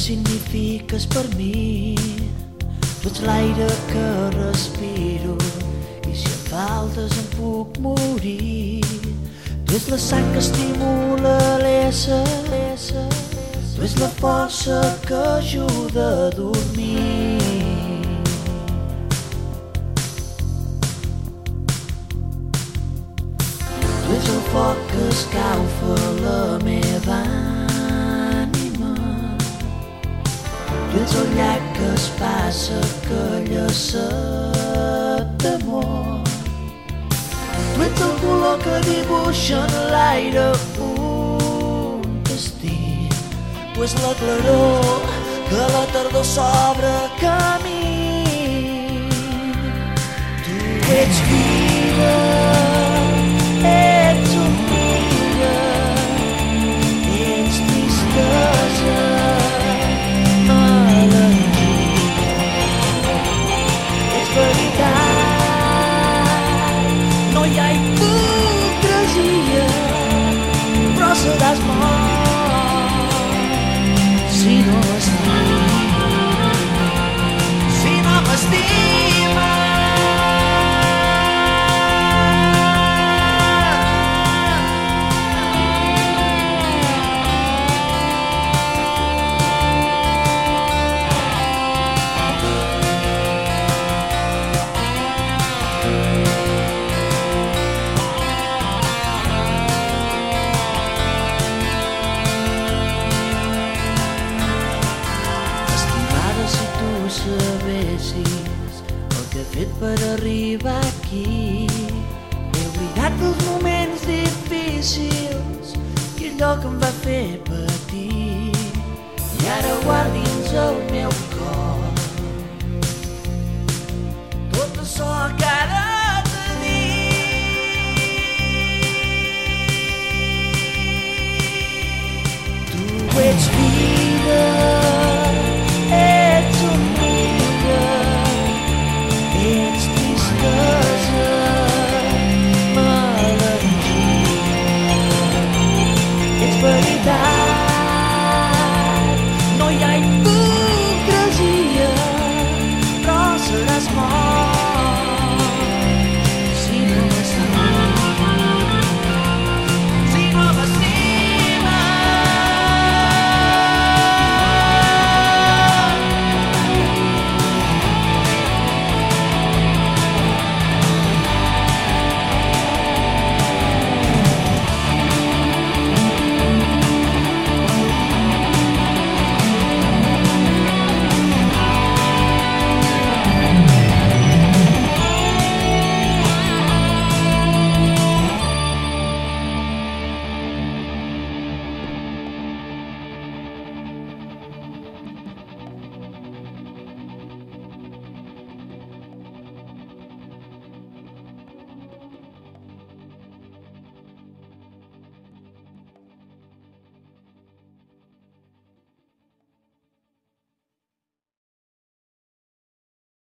signifiques per mi. Tu ets l'aire que respiro i si em faltes em puc morir. Tu ets la sang que estimula l'ésser, tu ets la força que ajuda a dormir. Tu ets el foc que escalfa la meva ànima. Ets el llac que es passa aquella set d'amor. Tu ets el color que dibuixa en l'aire un destí. Tu ets la claror que la tardor s'obre camí. Tu ets vida, per arribar aquí. He oblidat els moments difícils i allò que em va fer patir. I ara guardins el meu cor